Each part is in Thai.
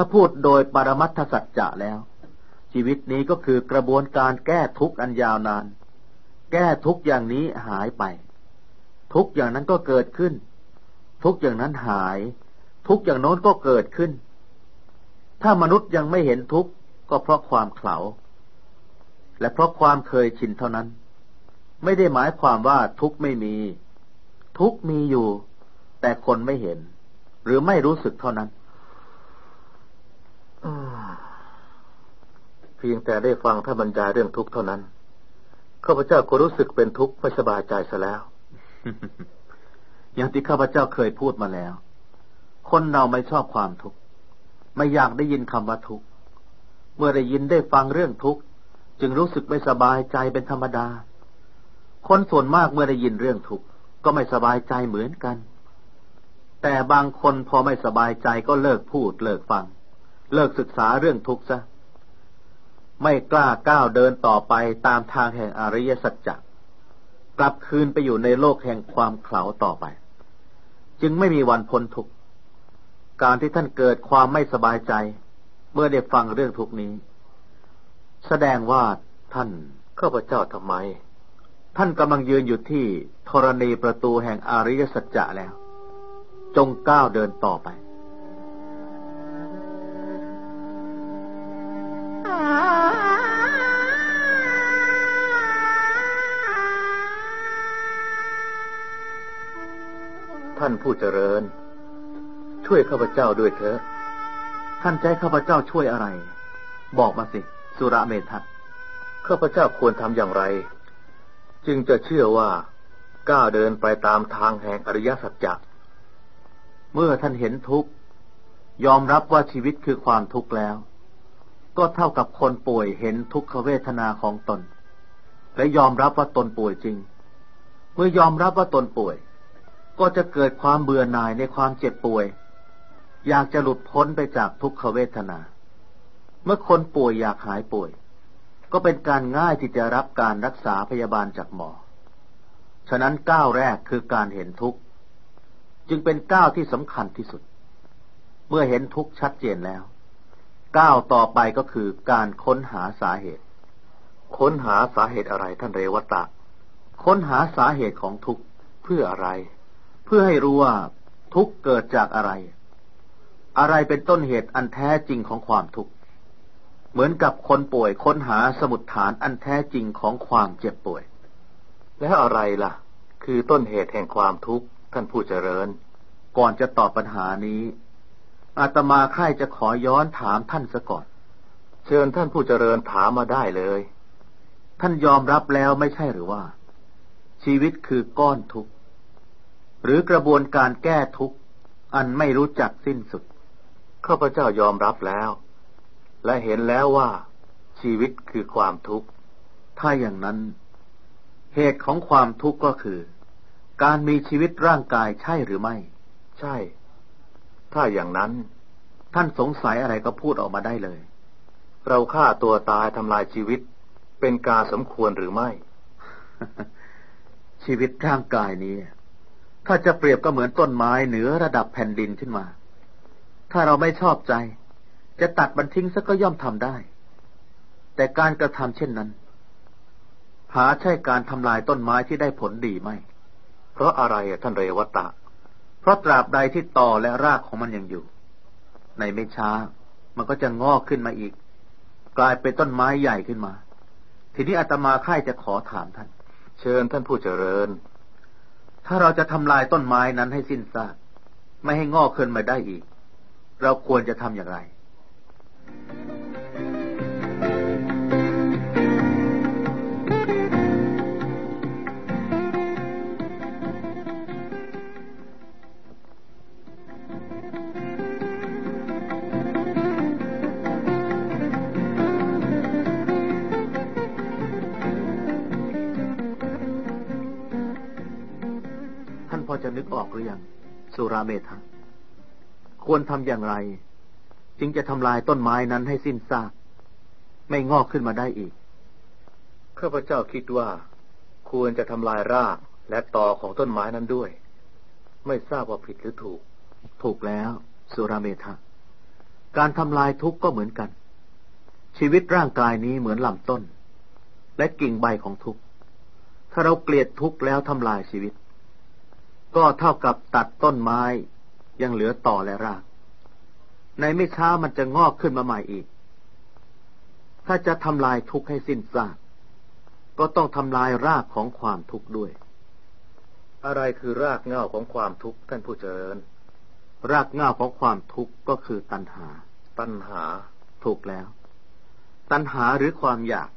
ถ้าพูดโดยปรมัตถสัจจะแล้ว ชีวิตนี้ก็คือกระบวนการแก้ทุกข์อันยาวนาน แก้ทุกข์อย่างนี้หายไป ทุกข์อย่างนั้นก็เกิดขึ้น ทุกข์อย่างนั้นหาย ทุกข์อย่างโน้นก็เกิดขึ้น ถ้ามนุษย์ยังไม่เห็นทุกข์ก็เพราะความเขลาและเพราะความเคยชินเท่านั้น ไม่ได้หมายความว่าทุกข์ไม่มี ทุกข์มีอยู่ แต่คนไม่เห็น หรือไม่รู้สึกเท่านั้น เพียงแต่ได้ฟังท่านบรรยายเรื่องทุกข์เท่านั้นข้าพเจ้าก็รู้สึกเป็นทุกข์ไม่สบายใจซะแล้ว อย่างที่ข้าพเจ้าเคยพูดมาแล้ว คนเราไม่ชอบความทุกข์ไม่อยากได้ยินคำว่าทุกข์เมื่อได้ยินได้ฟังเรื่องทุกข์จึงรู้สึกไม่สบายใจเป็นธรรมดา คนส่วนมากเมื่อได้ยินเรื่องทุกข์ก็ไม่สบายใจเหมือนกัน แต่บางคนพอไม่สบายใจก็เลิกพูดเลิกฟัง เลิกศึกษาเรื่องทุกข์ซะ ไม่กล้าก้าวเดินต่อไปตามทางแห่งอริยสัจจกลับคืนไปอยู่ในโลกแห่งความเขลาต่อไป จึงไม่มีวันพ้นทุกข์การที่ท่านเกิดความไม่สบายใจ เมื่อได้ฟังเรื่องทุกนี้ แสดงว่าท่านข้าพเจ้าทำไม ท่านกำลังยืนอยู่ที่ธรณีประตูแห่งอริยสัจจะแล้ว จงก้าวเดินต่อไป ท่านผู้เจริญ ช่วยข้าพเจ้าด้วยเถอะ ท่านใจข้าพเจ้าช่วยอะไร บอกมาสิ สุรเมธัข้าพเจ้าควรทำอย่างไร จึงจะเชื่อว่าก้าวเดินไปตามทางแห่งอริยสัจจะเมื่อท่านเห็นทุกข์ยอมรับว่าชีวิตคือความทุกข์แล้ว ก็เท่ากับคนป่วยเห็นทุกขเวทนาของตน และยอมรับว่าตนป่วยจริง เมื่อยอมรับว่าตนป่วย ก็จะเกิดความเบื่อหน่ายในความเจ็บป่วย อยากจะหลุดพ้นไปจากทุกขเวทนา เมื่อคนป่วยอยากหายป่วย ก็เป็นการง่ายที่จะรับการรักษาพยาบาลจากหมอ ฉะนั้นก้าวแรกคือการเห็นทุกข์จึงเป็นก้าวที่สำคัญที่สุด เมื่อเห็นทุกข์ชัดเจนแล้ว ก้าวต่อไปก็คือการค้นหาสาเหตุ ค้นหาสาเหตุอะไรท่านเรวัตะ ค้นหาสาเหตุของทุกข์เพื่ออะไร เพื่อให้รู้ว่าทุกข์เกิดจากอะไร อะไรเป็นต้นเหตุอันแท้จริงของความทุกข์ เหมือนกับคนป่วยค้นหาสมุดฐานอันแท้จริงของความเจ็บป่วย แล้วอะไรล่ะ คือต้นเหตุแห่งความทุกข์ท่านผู้เจริญ ก่อนจะตอบปัญหานี้ อาตมาค่ายจะขอย้อนถามท่านซะก่อน เชิญท่านผู้เจริญถามมาได้เลย ท่านยอมรับแล้วไม่ใช่หรือว่า ชีวิตคือก้อนทุกข์ หรือกระบวนการแก้ทุกข์ อันไม่รู้จักสิ้นสุด ข้าพเจ้ายอมรับแล้ว และเห็นแล้วว่า ชีวิตคือความทุกข์ ถ้าอย่างนั้น เหตุของความทุกข์ก็คือ การมีชีวิตร่างกายใช่หรือไม่ ใช่ ถ้าอย่างนั้น ท่านสงสัยอะไรก็พูดออกมาได้เลย เราฆ่าตัวตายทำลายชีวิต เป็นการสมควรหรือไม่ ชีวิตร่างกายนี้ ถ้าจะเปรียบก็เหมือนต้นไม้เหนือระดับแผ่นดินขึ้นมา ถ้าเราไม่ชอบใจ จะตัดมันทิ้งสักก็ย่อมทำได้ แต่การกระทำเช่นนั้น หาใช่การทำลายต้นไม้ที่ได้ผลดีไหม เพราะอะไรท่านเรวตะเพ ราะตราบใดที่ต่อและรากของมันยังอยู่ ในไม่ช้า มันก็จะงอกขึ้นมาอีก กลายเป็นต้นไม้ใหญ่ขึ้นมา ทีนี้อาตมาค่ายจะขอถามท่าน เชิญท่านผู้เจริญ ถ้าเราจะทำลายต้นไม้นั้นให้สิ้นซากไม่ให้งอกขึ้นมาได้อีก เราควรจะทำอย่างไร พอจะนึกออกหรือยังสุราเมธะควรทำอย่างไร จึงจะทำลายต้นไม้นั้นให้สิ้นซาก ไม่งอกขึ้นมาได้อีกข้าพเจ้าคิดว่า ควรจะทำลายรากและตอของต้นไม้นั้นด้วย ไม่ทราบว่าผิดหรือถูก ถูกแล้ว สุราเมธะการทำลายทุกข์ก็เหมือนกัน ชีวิตร่างกายนี้เหมือนลำต้น และกิ่งใบของทุกข์ถ้าเราเกลียดทุกข์แล้วทำลายชีวิต ก็เท่ากับตัดต้นไม้ยังเหลือต่อและราก ในไม่ช้ามันจะงอกขึ้นมาใหม่อีก ถ้าจะทำลายทุกข์ให้สิ้นซาก ก็ต้องทำลายรากของความทุกข์ด้วย อะไรคือรากเหง้าของความทุกข์ท่านผู้เจริญ รากเหง้าของความทุกข์ก็คือตัณหา ตัณหาถูกแล้ว ตัณหาหรือความอยาก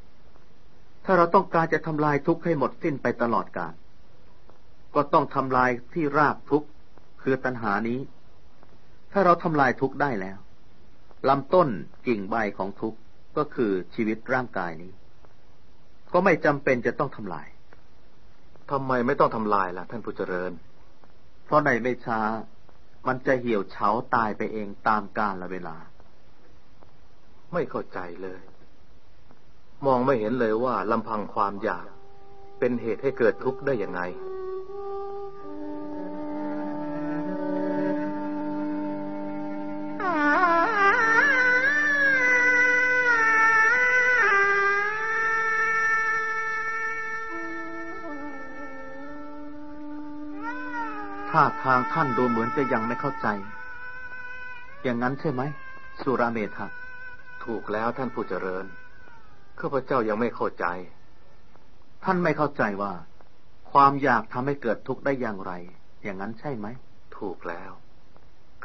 ถ้าเราต้องการจะทำลายทุกข์ให้หมดสิ้นไปตลอดกาล ก็ต้องทำลายที่รากทุกข์คือตัณหานี้ ถ้าเราทำลายทุกข์ได้แล้วลำต้นกิ่งใบของทุกข์ก็คือชีวิตร่างกายนี้ ก็ไม่จำเป็นจะต้องทำลายทำไมไม่ต้องทำลายล่ะ ท่านผู้เจริญ เพราะในไม่ช้า มันจะเหี่ยวเฉาตายไปเองตามกาลละเวลา ไม่เข้าใจเลย มองไม่เห็นเลยว่าลำพังความอยาก เป็นเหตุให้เกิดทุกข์ได้ยังไง ท่าทางท่านดูเหมือนจะยังไม่เข้าใจ อย่างนั้นใช่ไหม สุราเมธะถูกแล้วท่านผู้เจริญข้าพเจ้ายังไม่เข้าใจ ท่านไม่เข้าใจว่า ความอยากทำให้เกิดทุกข์ได้อย่างไร อย่างนั้นใช่ไหม ถูกแล้ว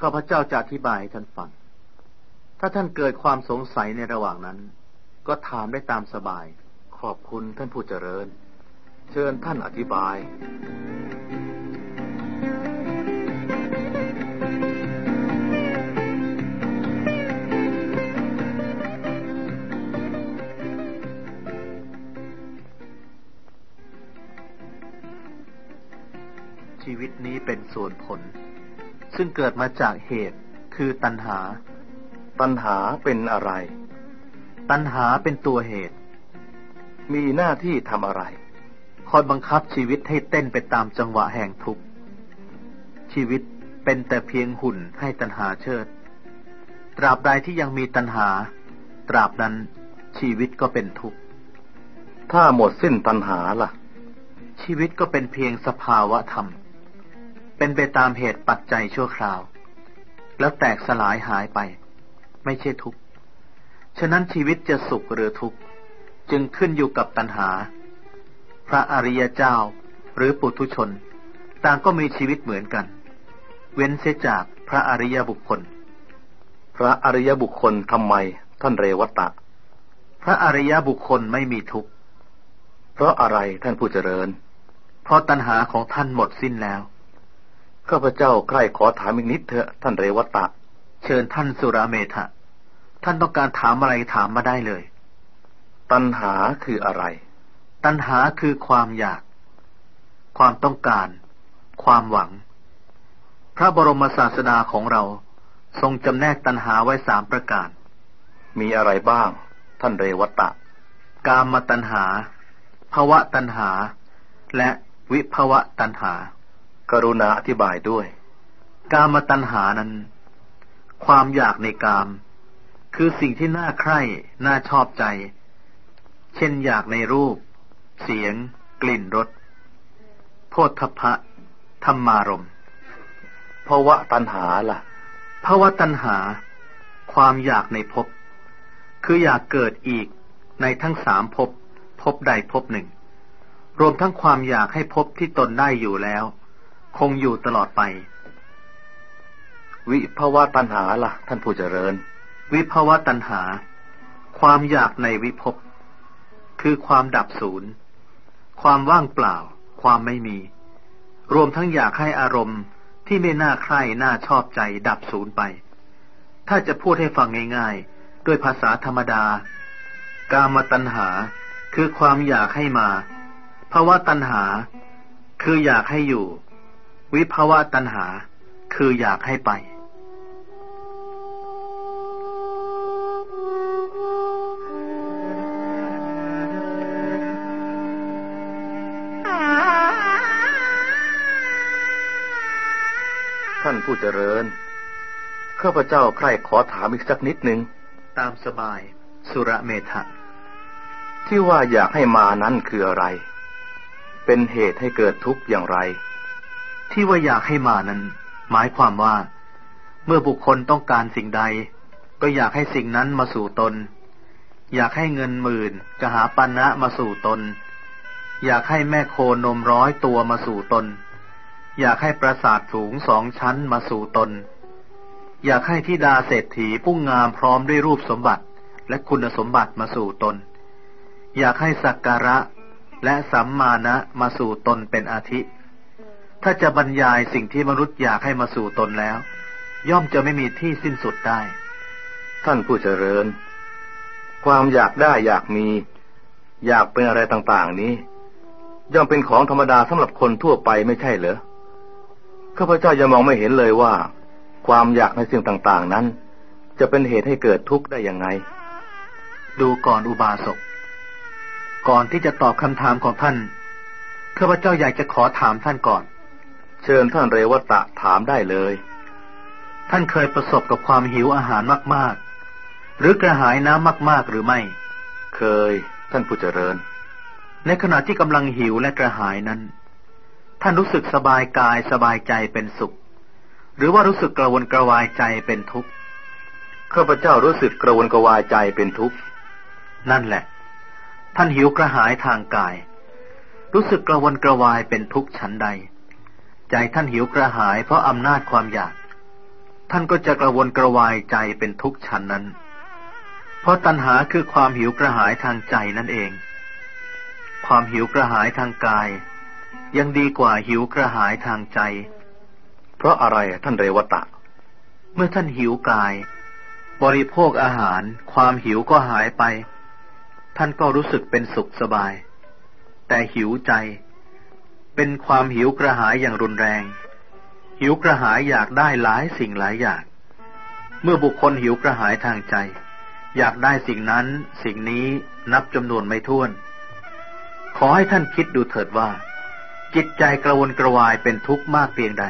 ข้าพเจ้าจะอธิบายให้ท่านฟัง ถ้าท่านเกิดความสงสัยในระหว่างนั้น ก็ถามได้ตามสบาย ขอบคุณท่านผู้เจริญ เชิญท่านอธิบาย วิตนี้เป็นส่วนผล ซึ่งเกิดมาจากเหตุคือตัณหา ตัณหาเป็นอะไร ตัณหาเป็นตัวเหตุ มีหน้าที่ทำอะไร คอยบังคับชีวิตให้เต้นไปตามจังหวะแห่งทุกข์ ชีวิตเป็นแต่เพียงหุ่นให้ตัณหาเชิด ตราบใดที่ยังมีตัณหา ตราบนั้นชีวิตก็เป็นทุกข์ ถ้าหมดสิ้นตัณหาล่ะ ชีวิตก็เป็นเพียงสภาวะธรรม เป็นไปตามเหตุปัจจัยชั่วคราว แล้วแตกสลายหายไป ไม่ใช่ทุกข์ ฉะนั้นชีวิตจะสุขหรือทุกข์ จึงขึ้นอยู่กับตัณหา พระอริยเจ้าหรือปุถุชน ต่างก็มีชีวิตเหมือนกัน เว้นเสียจากพระอริยบุคคล พระอริยบุคคลทำไมท่านเรวัตะ พระอริยบุคคลไม่มีทุกข์ เพราะอะไรท่านผู้เจริญ เพราะตัณหาของท่านหมดสิ้นแล้ว ข้าพเจ้าใครขอถามอีกนิดเถอะท่านเรวัตะ เชิญท่านสุราเมธะท่านต้องการถามอะไรถามมาได้เลย ตัณหาคืออะไร ตัณหาคือความอยาก ความต้องการ ความหวัง พระบรมศาสดาของเราทรงจำแนกตัณหาไว้สามประการ มีอะไรบ้าง ท่านเรวัตะ กามตัณหาภวะตัณหา และวิภวะตัณหา กรุณาอธิบายด้วย กามตัณหานั้น ความอยากในกาม คือสิ่งที่น่าใคร่น่าชอบใจ เช่นอยากในรูป เสียง กลิ่นรสโพธพะธรรมารมภาวะตัณหาล่ะภาวะตัณหา ความอยากในภพคืออยากเกิดอีกในทั้งสามภพภพใดภพหนึ่ง รวมทั้งความอยากให้ภพที่ตนได้อยู่แล้ว คงอยู่ตลอดไป วิภาวะตัณหาละ่ะ ท่านผู้เจริญ วิภาวะตัณหา ความอยากในวิภพ คือความดับศูนย์ ความว่างเปล่า ความไม่มี รวมทั้งอยากให้อารมณ์ที่ไม่น่าใคร่น่าชอบใจ ดับศูนย์ไป ถ้าจะพูดให้ฟังง่ายๆ ด้วยภาษาธรรมดา กามตัณหา คือความอยากให้มาภาวะตัณหา คืออยากให้อยู่ วิภาวะตัณหาคืออยากให้ไป ท่านผู้เจริญ ข้าพเจ้าใครขอถามอีกสักนิดหนึ่ง ตามสบาย สุรเมธะที่ว่าอยากให้มานั้นคืออะไร เป็นเหตุให้เกิดทุกข์อย่างไร ที่ว่าอยากให้มานั้น หมายความว่า เมื่อบุคคลต้องการสิ่งใด ก็อยากให้สิ่งนั้นมาสู่ตน อยากให้เงินหมื่นกหาปันนะมาสู่ตน อยากให้แม่โคนมร้อยตัวมาสู่ตน อยากให้ปราสาทสูงสองชั้นมาสู่ตน อยากให้ทิดาเศรษฐีผู้งามพร้อมด้วยรูปสมบัติและคุณสมบัติมาสู่ตน อยากให้สักการะและสัมมาณะมาสู่ตนเป็นอาทิ ถ้าจะบรรยายสิ่งที่มนุษย์อยากให้มาสู่ตนแล้ว ย่อมจะไม่มีที่สิ้นสุดได้ ท่านผู้เจริญ ความอยากได้อยากมี อยากเป็นอะไรต่างๆนี้ ย่อมเป็นของธรรมดาสำหรับคนทั่วไปไม่ใช่เหรอข้าพเจ้ายังมองไม่เห็นเลยว่า ความอยากในสิ่งต่างๆนั้น จะเป็นเหตุให้เกิดทุกข์ได้อย่างไง ดูก่อนอุบาสกก่อนที่จะตอบคำถามของท่านข้าพเจ้าอยากจะขอถามท่านก่อน เชิญท่านเรวตะถามได้เลย ท่านเคยประสบกับความหิวอาหารมาก ๆ หรือกระหายน้ำมาก ๆ หรือไม่ เคย ท่านผู้เจริญ ในขณะที่กำลังหิวและกระหายนั้น ท่านรู้สึกสบายกายสบายใจเป็นสุข หรือว่ารู้สึกกระวนกระวายใจเป็นทุกข์ข้าพเจ้ารู้สึกกระวนกระวายใจเป็นทุกข์นั่นแหละ ท่านหิวกระหายทางกาย รู้สึกกระวนกระวายเป็นทุกข์ชั้นใด ใจท่านหิวกระหายเพราะอำนาจความอยาก ท่านก็จะกระวนกระวายใจเป็นทุกข์ชั้นนั้น เพราะตัณหาคือความหิวกระหายทางใจนั่นเอง ความหิวกระหายทางกาย ยังดีกว่าหิวกระหายทางใจ เพราะอะไรท่านเรวตะ เมื่อท่านหิวกาย บริโภคอาหาร ความหิวก็หายไป ท่านก็รู้สึกเป็นสุขสบาย แต่หิวใจ เป็นความหิวกระหายอย่างรุนแรง หิวกระหายอยากได้หลายสิ่งหลายอย่าง เมื่อบุคคลหิวกระหายทางใจ อยากได้สิ่งนั้นสิ่งนี้นับจำนวนไม่ถ้วน ขอให้ท่านคิดดูเถิดว่า จิตใจกระวนกระวายเป็นทุกข์มากเพียงใด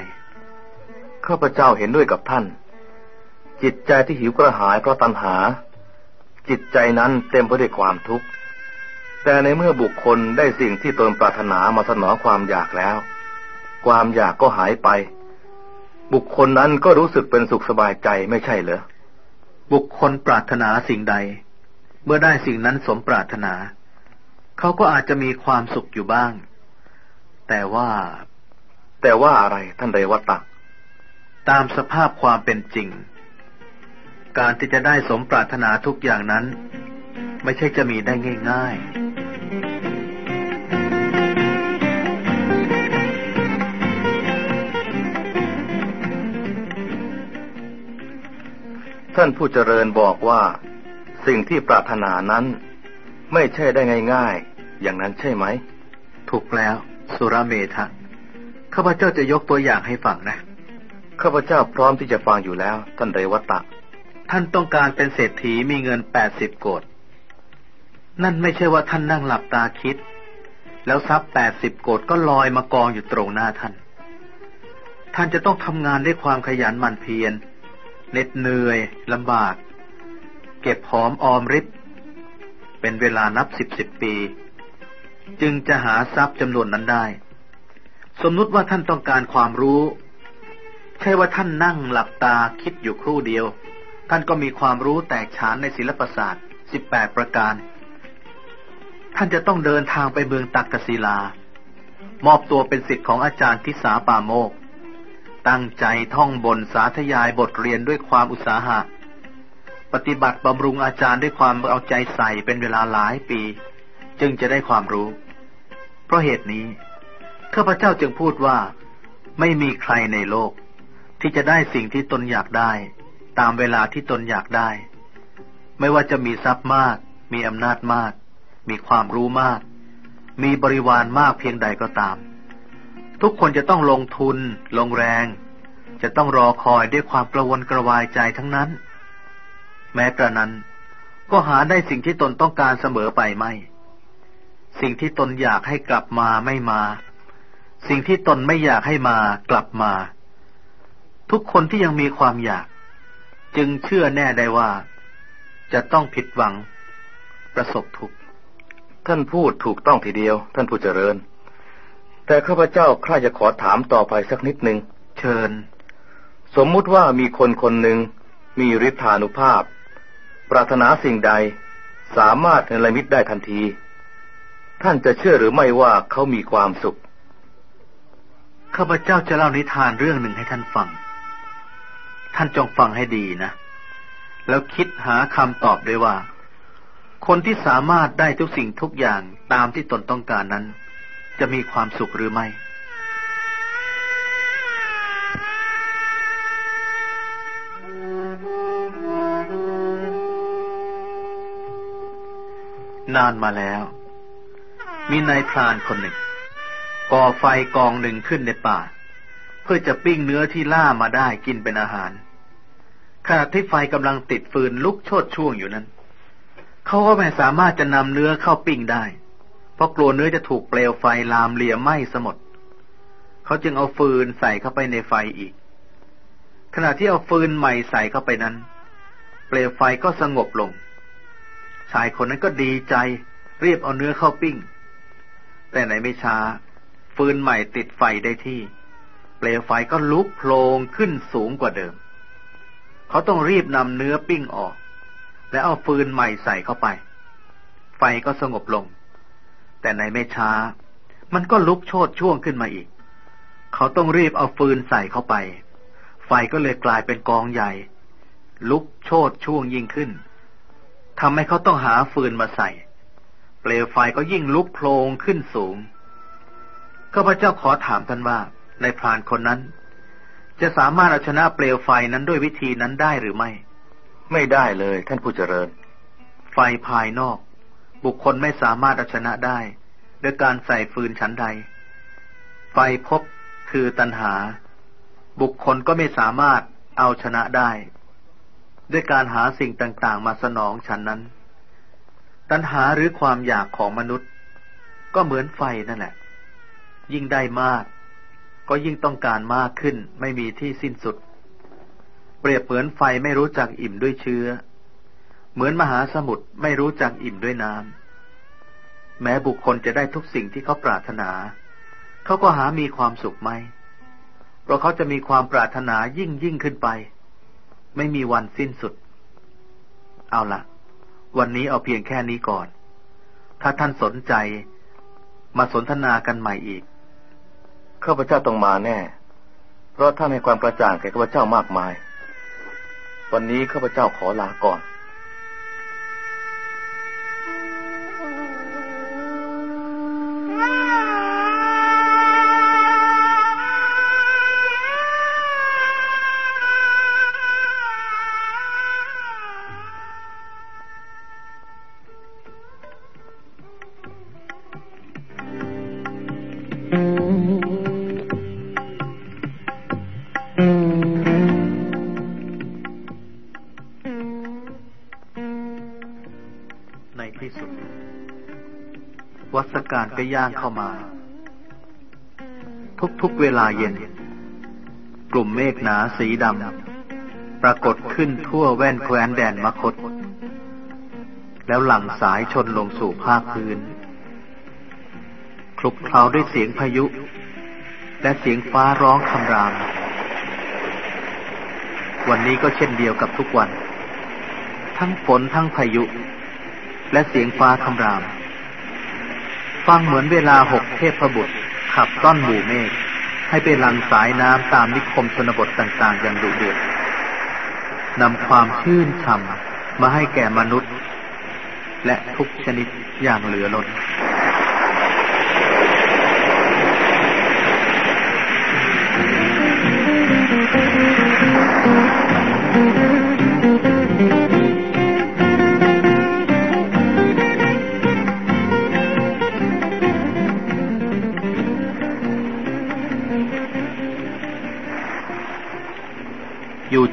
ข้าพเจ้าเห็นด้วยกับท่าน จิตใจที่หิวกระหายเพราะตัณหา จิตใจนั้นเต็มไปด้วยความทุกข์ แต่ในเมื่อบุคคลได้สิ่งที่ตนปรารถนามาสนองความอยากแล้ว ความอยากก็หายไป บุคคลนั้นก็รู้สึกเป็นสุขสบายใจไม่ใช่เหรอ บุคคลปรารถนาสิ่งใด เมื่อได้สิ่งนั้นสมปรารถนา เขาก็อาจจะมีความสุขอยู่บ้าง แต่ว่า แต่ว่าอะไรท่านเรวตะตามสภาพความเป็นจริง การที่จะได้สมปรารถนาทุกอย่างนั้น ไม่ใช่จะมีได้ง่ายท่านผู้เจริญบอกว่า สิ่งที่ปรารถนานั้น ไม่ใช่ได้ง่ายๆ อย่างนั้นใช่ไหมๆถูกแล้ว สุรเมธะข้าพเจ้าจะยกตัวอย่างให้ฟังนะ ข้าพเจ้าพร้อมที่จะฟังอยู่แล้ว ท่านเรวตะ ท่านต้องการเป็นเศรษฐีมีเงินแปดสิบโกด นั่นไม่ใช่ว่าท่านนั่งหลับตาคิด แล้วทรัพย์แปดสิบโกดก็ลอยมากองอยู่ตรงหน้าท่าน ท่านจะต้องทำงานด้วยความขยันหมั่นเพียรเหน็ดเหนื่อยลำบาก เก็บหอมออมริบเป็นเวลานับสิบสิบปี จึงจะหาทรัพย์จำนวนนั้นได้ สมมุติว่าท่านต้องการความรู้ ใช่ว่าท่านนั่งหลับตาคิดอยู่ครู่เดียว ท่านก็มีความรู้แตกฉานในศิลปศาสตร์สิบแปดประการ ท่านจะต้องเดินทางไปเมืองตักกศิลา มอบตัวเป็นสิทธิ์ของอาจารย์ทิสาปาโมก ตั้งใจท่องบนสาธยายบทเรียนด้วยความอุตสาหะ ปฏิบัติบำรุงอาจารย์ด้วยความเอาใจใส่เป็นเวลาหลายปี จึงจะได้ความรู้ เพราะเหตุนี้ข้าพเจ้าจึงพูดว่า ไม่มีใครในโลก ที่จะได้สิ่งที่ตนอยากได้ ตามเวลาที่ตนอยากได้ ไม่ว่าจะมีทรัพย์มาก มีอำนาจมาก มีความรู้มาก มีบริวารมากเพียงใดก็ตาม ทุกคนจะต้องลงทุน ลงแรง จะต้องรอคอยด้วยความกระวนกระวายใจทั้งนั้น แม้กระนั้น ก็หาได้สิ่งที่ตนต้องการเสมอไปไม่ สิ่งที่ตนอยากให้กลับมาไม่มา สิ่งที่ตนไม่อยากให้มากลับมา ทุกคนที่ยังมีความอยาก จึงเชื่อแน่ได้ว่า จะต้องผิดหวังประสบทุกข์ ท่านพูดถูกต้องทีเดียว ท่านผู้เจริญ แต่ข้าพเจ้าใคร่จะขอถามต่อไปสักนิดหนึ่งเชิญ สมมุติว่ามีคนคนหนึ่งมีฤทธานุภาพ ปรารถนาสิ่งใด สามารถเนรมิตได้ทันที ท่านจะเชื่อหรือไม่ว่าเขามีความสุข ข้าพเจ้าจะเล่านิทานเรื่องหนึ่งให้ท่านฟัง ท่านจงฟังให้ดีนะ แล้วคิดหาคำตอบด้วยว่า คนที่สามารถได้ทุกสิ่งทุกอย่างตามที่ตนต้องการนั้น จะมีความสุขหรือไม่ นานมาแล้ว มีนายพรานคนหนึ่ง ก่อไฟกองหนึ่งขึ้นในป่า เพื่อจะปิ้งเนื้อที่ล่ามาได้กินเป็นอาหารขณะที่ไฟกำลังติดฟืนลุกโชดช่วงอยู่นั้น เขาก็ไม่สามารถจะนำเนื้อเข้าปิ้งได้ เพราะกลัวเนื้อจะถูกเปลวไฟลามเลียไหม้สมดเขาจึงเอาฟืนใส่เข้าไปในไฟอีก ขณะที่เอาฟืนใหม่ใส่เข้าไปนั้น เปลวไฟก็สงบลง ชายคนนั้นก็ดีใจรีบเอาเนื้อเข้าปิ้ง แต่ไหนไม่ช้า ฟืนใหม่ติดไฟได้ที่ เปลวไฟก็ลุกโพลงขึ้นสูงกว่าเดิม เขาต้องรีบนำเนื้อปิ้งออก และเอาฟืนใหม่ใส่เข้าไป ไฟก็สงบลง แต่ในไม่ช้า มันก็ลุกโชดช่วงขึ้นมาอีก เขาต้องรีบเอาฟืนใส่เข้าไป ไฟก็เลยกลายเป็นกองใหญ่ ลุกโชดช่วงยิ่งขึ้นทำให้เขาต้องหาฟืนมาใส่ เปลวไฟก็ยิ่งลุกโพลงขึ้นสูงข้าพเจ้าขอถามท่านว่าในพรานคนนั้น จะสามารถเอาชนะเปลวไฟนั้นด้วยวิธีนั้นได้หรือไม่ ไม่ได้เลยท่านผู้เจริญ ไฟภายนอก บุคคลไม่สามารถเอาชนะได้ด้วยการใส่ฟืนชั้นใด ไฟพบคือตัณหา บุคคลก็ไม่สามารถเอาชนะได้ ด้วยการหาสิ่งต่างๆ มาสนองฉันนั้น ตัณหาหรือความอยากของมนุษย์ ก็เหมือนไฟนั่นแหละ ยิ่งได้มาก ก็ยิ่งต้องการมากขึ้นไม่มีที่สิ้นสุด รียบเหมือนไฟไม่รู้จักอิ่มด้วยเชื้อ เหมือนมหาสมุทรไม่รู้จักอิ่มด้วยน้ำแม้บุคคลจะได้ทุกสิ่งที่เขาปรารถนา เขาก็หามีความสุขไหม เพราะเขาจะมีความปรารถนายิ่งยิ่งขึ้นไป ไม่มีวันสิ้นสุด เอาละวันนี้เอาเพียงแค่นี้ก่อน ถ้าท่านสนใจ มาสนทนากันใหม่อีกข้าพเจ้าต้องมาแน่ เพราะท่านให้ความกระจ่างแก่ข้าพเจ้ามากมาย วันนี้ข้าพเจ้าขอลาก่อน ก็ย่างเข้ามา ทุกๆเวลาเย็น กลุ่มเมฆหนาสีดำปรากฏขึ้นทั่วแว่นแคว้นแดนมคต แล้วหลั่งสายชนลงสู่ภาคพื้นคลุกเคล้าด้วยเสียงพายุ และเสียงฟ้าร้องคำราม วันนี้ก็เช่นเดียวกับทุกวัน ทั้งฝนทั้งพายุ และเสียงฟ้าคำราม ฟังเหมือนเวลาหกเทพบุตร ขับต้อนหมู่เมฆให้ไปหลังสายน้ำตามนิคมชนบทต่างๆ อย่างดุเดือดนำความชื่นช่ำมาให้แก่มนุษย์ และทุกชนิดอย่างเหลือล้น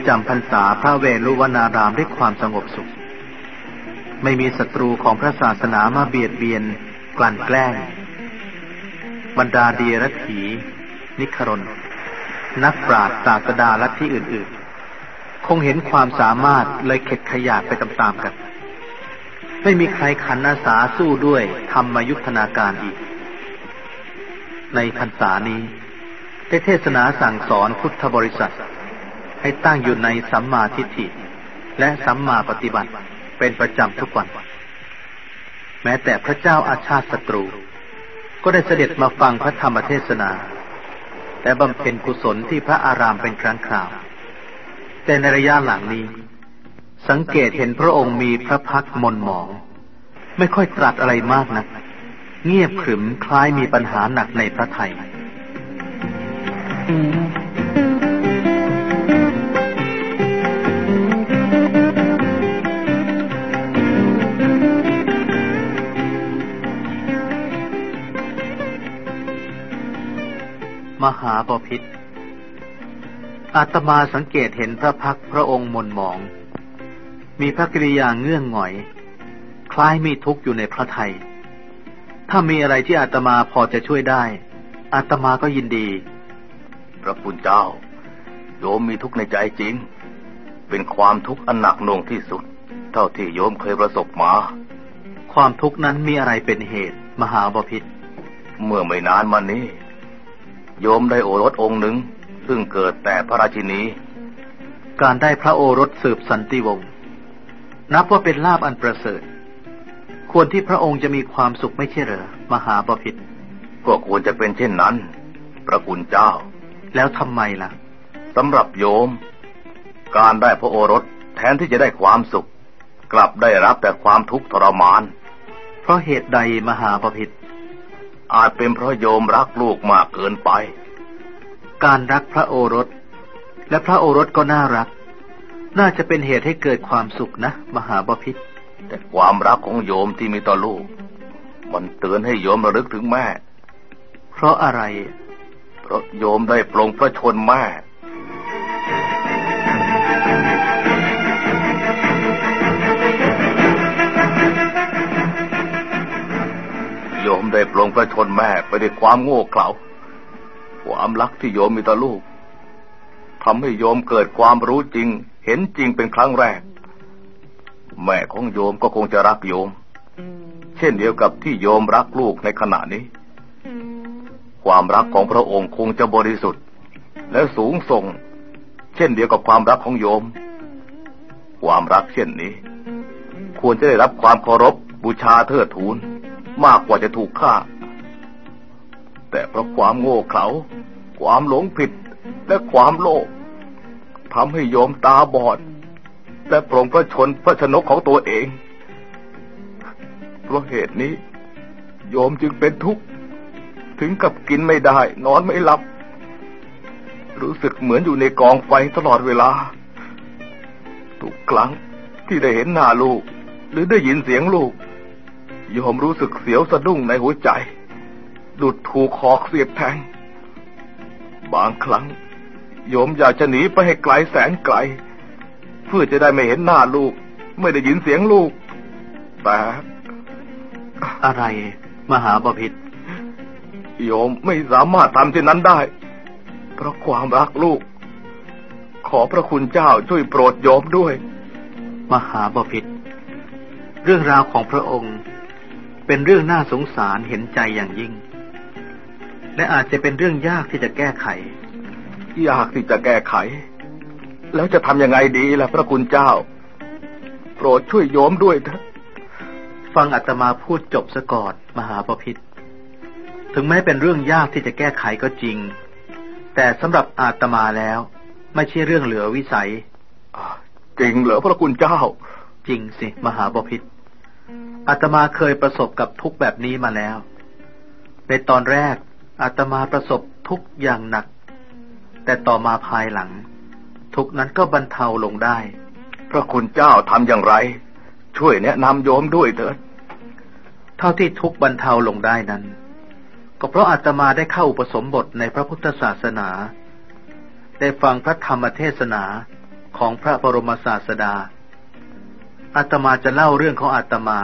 จำพรรษาพระเวรุวนารามด้วยความสงบสุข ไม่มีศัตรูของพระศาสนามาเบียดเบียน กลั่นแกล้ง บรรดาเดียรถี นิครนนักปราชญ์ศาสดาลัทธิอื่น ๆ คงเห็นความสามารถเลยเข็ดขยาดไปตามๆกัน ไม่มีใครขันอาสาสู้ด้วยทำมายุทธนาการอีก ในพรรษานี้ได้เทศนาสั่งสอนพุทธบริษัท ให้ตั้งอยู่ในสัมมาทิฏฐิและสัมมาปฏิบัติเป็นประจำทุกวัน แม้แต่พระเจ้าอาชาติศัตรู ก็ได้เสด็จมาฟังพระธรรมเทศนา และบำเพ็ญกุศลที่พระอารามเป็นครั้งคราว แต่ในระยะหลังนี้ สังเกตเห็นพระองค์มีพระพักมนหมอง ไม่ค่อยตรัสอะไรมากนัก เงียบขรึมคล้ายมีปัญหาหนักในพระไทย มหาบพิษอาตมาสังเกตเห็นพระพักพระองค์มนหมอง มีพระกิริยาเงื่องหงอย คล้ายมีทุกข์อยู่ในพระไทย ถ้ามีอะไรที่อาตมาพอจะช่วยได้อาตมาก็ยินดี พระคุณเจ้า โยมมีทุกข์ในใจจริง เป็นความทุกข์อันหนักหน่วงที่สุด เท่าที่โยมเคยประสบมา ความทุกข์นั้นมีอะไรเป็นเหตุ มหาบพิษเมื่อไม่นานมานี้ โยมได้โอรสองค์หนึ่ง ซึ่งเกิดแต่พระราชินี การได้พระโอรสสืบสันติวงศ์นับว่าเป็นลาบอันประเสริฐ ควรที่พระองค์จะมีความสุขไม่ใช่เหรอมหาบพิษก็ควรจะเป็นเช่นนั้น พระคุณเจ้า แล้วทำไมล่ะสำหรับโยม การได้พระโอรสแทนที่จะได้ความสุข กลับได้รับแต่ความทุกข์ทรมาน เพราะเหตุใดมหาบพิษ อาจเป็นเพราะโยมรักลูกมากเกินไป การรักพระโอรส และพระโอรสก็น่ารัก น่าจะเป็นเหตุให้เกิดความสุขนะ มหาบพิษแต่ความรักของโยมที่มีต่อลูก มันเตือนให้โยมระลึกถึงแม่ เพราะอะไร เพราะโยมได้ปรงพระชนแม่ โยมได้ปลงพระชนแม่ไปด้วยความโง่เขลาความรักที่โยมมีต่อลูกทำให้โยมเกิดความรู้จริง เห็นจริงเป็นครั้งแรก แม่ของโยมก็คงจะรักโยม เช่นเดียวกับที่โยมรักลูกในขณะนี้ ความรักของพระองค์คงจะบริสุทธิ์ และสูงส่ง เช่นเดียวกับความรักของโยม ความรักเช่นนี้ ควรจะได้รับความเคารพบูชาเทิดทูน มากกว่าจะถูกฆ่า แต่เพราะความโง่เขลาความหลงผิดและความโลภทำให้โยมตาบอด และปรงพระชนพระชนกของตัวเอง เพราะเหตุนี้ โยมจึงเป็นทุกข์ ถึงกับกินไม่ได้ นอนไม่หลับ รู้สึกเหมือนอยู่ในกองไฟตลอดเวลา ทุกครั้งที่ได้เห็นหน้าลูก หรือได้ยินเสียงลูก โยมรู้สึกเสียวสะดุ้งในหัวใจ ดุดถูกหอกเสียบแทง บางครั้ง โยมอยากจะหนีไปให้ไกลแสนไกล เพื่อจะได้ไม่เห็นหน้าลูก ไม่ได้ยินเสียงลูก แต่อะไร มหาบพิษโยมไม่สามารถทำเช่นนั้นได้ เพราะความรักลูก ขอพระคุณเจ้าช่วยโปรดโยมด้วย มหาบพิษเรื่องราวของพระองค์ เป็นเรื่องน่าสงสารเห็นใจอย่างยิ่ง และอาจจะเป็นเรื่องยากที่จะแก้ไข ยากที่จะแก้ไข แล้วจะทำยังไงดีล่ะพระคุณเจ้า โปรดช่วยโยมด้วยเถอะฟังอาตมาพูดจบซะก่อนมหาปพิธถึงแม้เป็นเรื่องยากที่จะแก้ไขก็จริง แต่สำหรับอาตมาแล้ว ไม่ใช่เรื่องเหลือวิสัยจริงเหรอพระคุณเจ้า จริงสิ มหาบพิษ อาตมาเคยประสบกับทุกแบบนี้มาแล้ว ในตอนแรกอาตมาประสบทุกอย่างหนัก แต่ต่อมาภายหลัง ทุกนั้นก็บรรเทาลงได้ พระคุณเจ้าทำอย่างไร ช่วยแนะนำโยมด้วยเถิด เท่าที่ทุกบรรเทาลงได้นั้น ก็เพราะอาตมาได้เข้าอุปสมบทในพระพุทธศาสนา ได้ฟังพระธรรมเทศนาของพระบรมศาสดา อาตมาจะเล่าเรื่องของอาตมา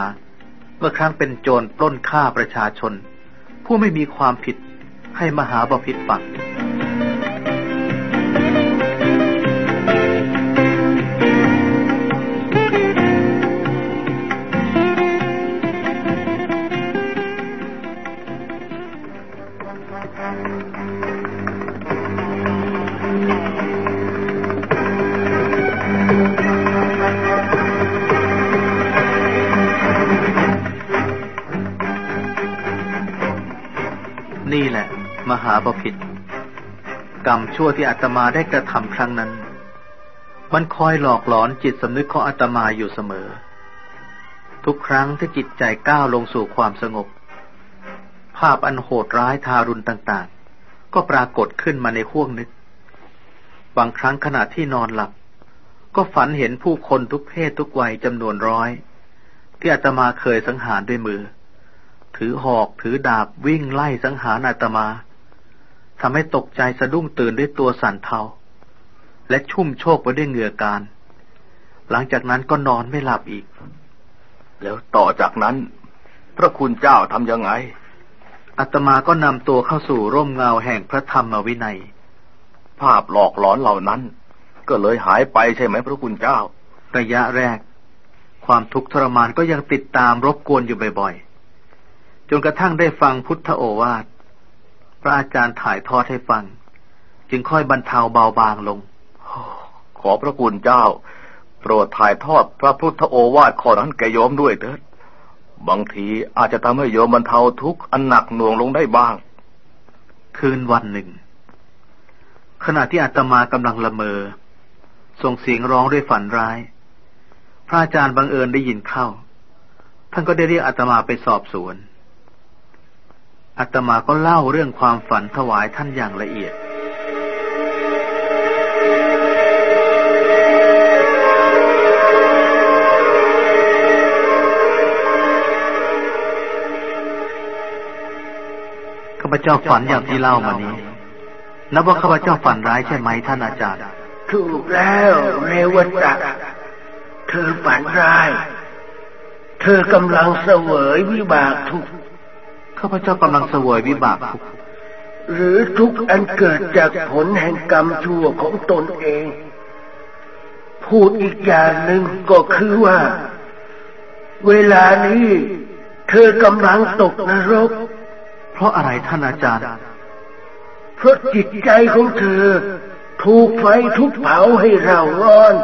เมื่อครั้งเป็นโจรปล้นฆ่าประชาชน ผู้ไม่มีความผิดให้มหาบพิตรฟัง บพิษกรรมชั่วที่อาตมาได้กระทำครั้งนั้น มันคอยหลอกหลอนจิตสำนึกของอาตมาอยู่เสมอ ทุกครั้งที่จิตใจก้าวลงสู่ความสงบ ภาพอันโหดร้ายทารุณต่างๆ ก็ปรากฏขึ้นมาในห้วงนึก บางครั้งขณะที่นอนหลับ ก็ฝันเห็นผู้คนทุกเพศทุกวัยจำนวนร้อย ที่อาตมาเคยสังหารด้วยมือ ถือหอกถือดาบวิ่งไล่สังหารอาตมา ทำให้ตกใจสะดุ้งตื่นด้วยตัวสั่นเทา และชุ่มโชกไปด้วยเหงื่อการ หลังจากนั้นก็นอนไม่หลับอีก แล้วต่อจากนั้น พระคุณเจ้าทำยังไงอาตมาก็นำตัวเข้าสู่ร่มเงาแห่งพระธรรมวินัย ภาพหลอกหลอนเหล่านั้น ก็เลยหายไปใช่ไหมพระคุณเจ้า ระยะแรก ความทุกข์ทรมานก็ยังติดตามรบกวนอยู่บ่อยๆจนกระทั่งได้ฟังพุทธโอวาท พระอาจารย์ถ่ายทอดให้ฟัง จึงค่อยบรรเทาเบาบางลง ขอพระคุณเจ้า โปรดถ่ายทอดพระพุทธโอวาทข้อนั้นแก่โยมด้วยเถิด บางทีอาจจะทำให้โยมบรรเทาทุกข์อันหนักหน่วงลงได้บ้าง คืนวันหนึ่ง ขณะที่อาตมากำลังละเมอ ส่งเสียงร้องด้วยฝันร้าย พระอาจารย์บังเอิญได้ยินเข้า ท่านก็ได้เรียกอาตมาไปสอบสวน อาตมาก็เล่าเรื่องความฝันถวายท่านอย่างละเอียด ข้าพเจ้าฝันอย่างที่เล่ามานี้ นับว่าข้าพเจ้าฝันร้ายใช่ไหมท่านอาจารย์ ถูกแล้วเรวัตะเธอฝันร้าย เธอกำลังเสวยวิบากทุก ข้าพเจ้ากำลังเสวยวิบากทุกหรือทุกอันเกิดจากผลแห่งกรรมชั่วของตนเอง พูดอีกอย่างหนึ่งก็คือว่า เวลานี้ เธอกำลังตกนรก เพราะอะไรท่านอาจารย์ เพราะจิตใจของเธอ ถูกไฟทุกเผาให้เราร้อน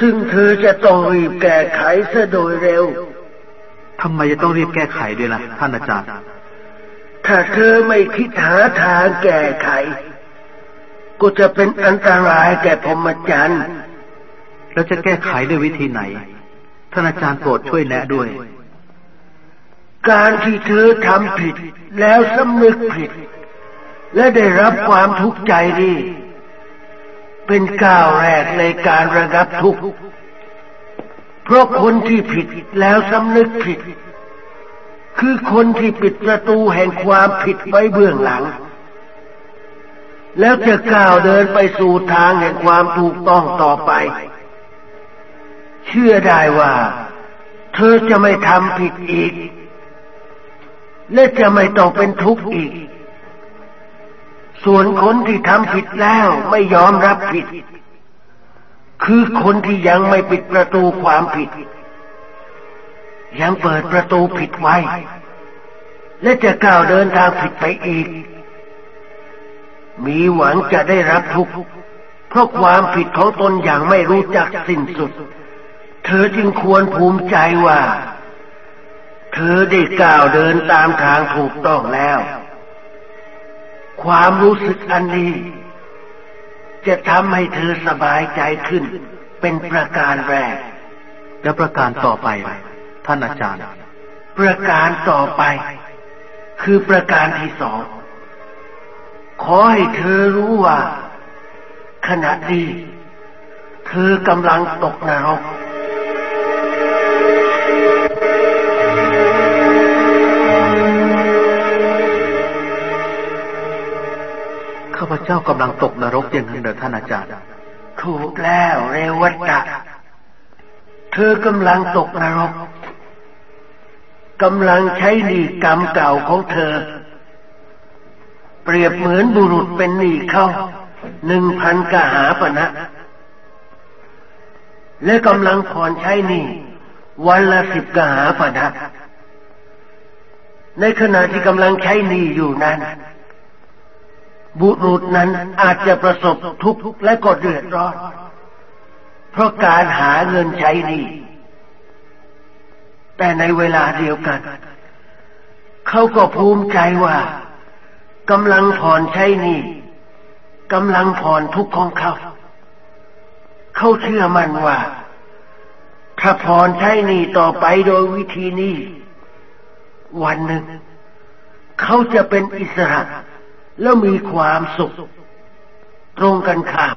ซึ่งเธอจะต้องรีบแก้ไขซะโดยเร็ว ทำไมจะต้องรีบแก้ไขด้วยล่ะ ท่านอาจารย์ ถ้าเธอไม่คิดหาทางแก้ไข ก็จะเป็นอันตรายแก่พมจันทร์แล้วจะแก้ไขด้วยวิธีไหน ท่านอาจารย์โปรดช่วยแนะด้วย การที่เธอทำผิดแล้วสำนึกผิด และได้รับความทุกข์ใจดีเป็นก้าวแรกในการระงับทุกข์ เพราะคนที่ผิดแล้วสำนึกผิด คือคนที่ปิดประตูแห่งความผิดไว้เบื้องหลัง แล้วจะก้าวเดินไปสู่ทางแห่งความถูกต้องต่อไป เชื่อได้ว่า เธอจะไม่ทำผิดอีก และจะไม่ต้องเป็นทุกข์อีก ส่วนคนที่ทำผิดแล้วไม่ยอมรับผิด คือคนที่ยังไม่ปิดประตูความผิด ยังเปิดประตูผิดไว้ และจะก้าวเดินทางผิดไปอีก มีหวังจะได้รับทุกข์เพราะความผิดของตนอย่างไม่รู้จักสิ้นสุด เธอจึงควรภูมิใจว่า เธอได้ก้าวเดินตามทางถูกต้องแล้ว ความรู้สึกอันนี้ จะทำให้เธอสบายใจขึ้น เป็นประการแรก และประการต่อไป ท่านอาจารย์ ประการต่อไป คือประการที่สอง ขอให้เธอรู้ว่า ขณะนี้เธอกำลังตกนรก ข้าพเจ้ากำลังตกนรกอย่างนั้นเด้อท่านอาจารย์ ถูกแล้วเรวัตะเธอกำลังตกนรกกำลังใช้หนี้กรรมเก่าของเธอ เปรียบเหมือนบุรุษเป็นหนี้เข้าหนึ่งพันกหาปณะและกำลังผ่อนใช้หนี้วันละสิบกหาปณะในขณะที่กำลังใช้หนี้อยู่นั้น บุรุษนั้นอาจจะประสบทุกข์และก็เดือดร้อน เพราะการหาเงินใช้นี่แต่ในเวลาเดียวกัน เขาก็ภูมิใจว่ากำลังผ่อนใช้นี้กำลังผ่อนทุกข์ของเขา เขาเชื่อมั่นว่า ถ้าผ่อนใช้นี้ต่อไปโดยวิธีนี้ วันหนึ่ง เขาจะเป็นอิสระ แล้วมีความสุข ตรงกันข้าม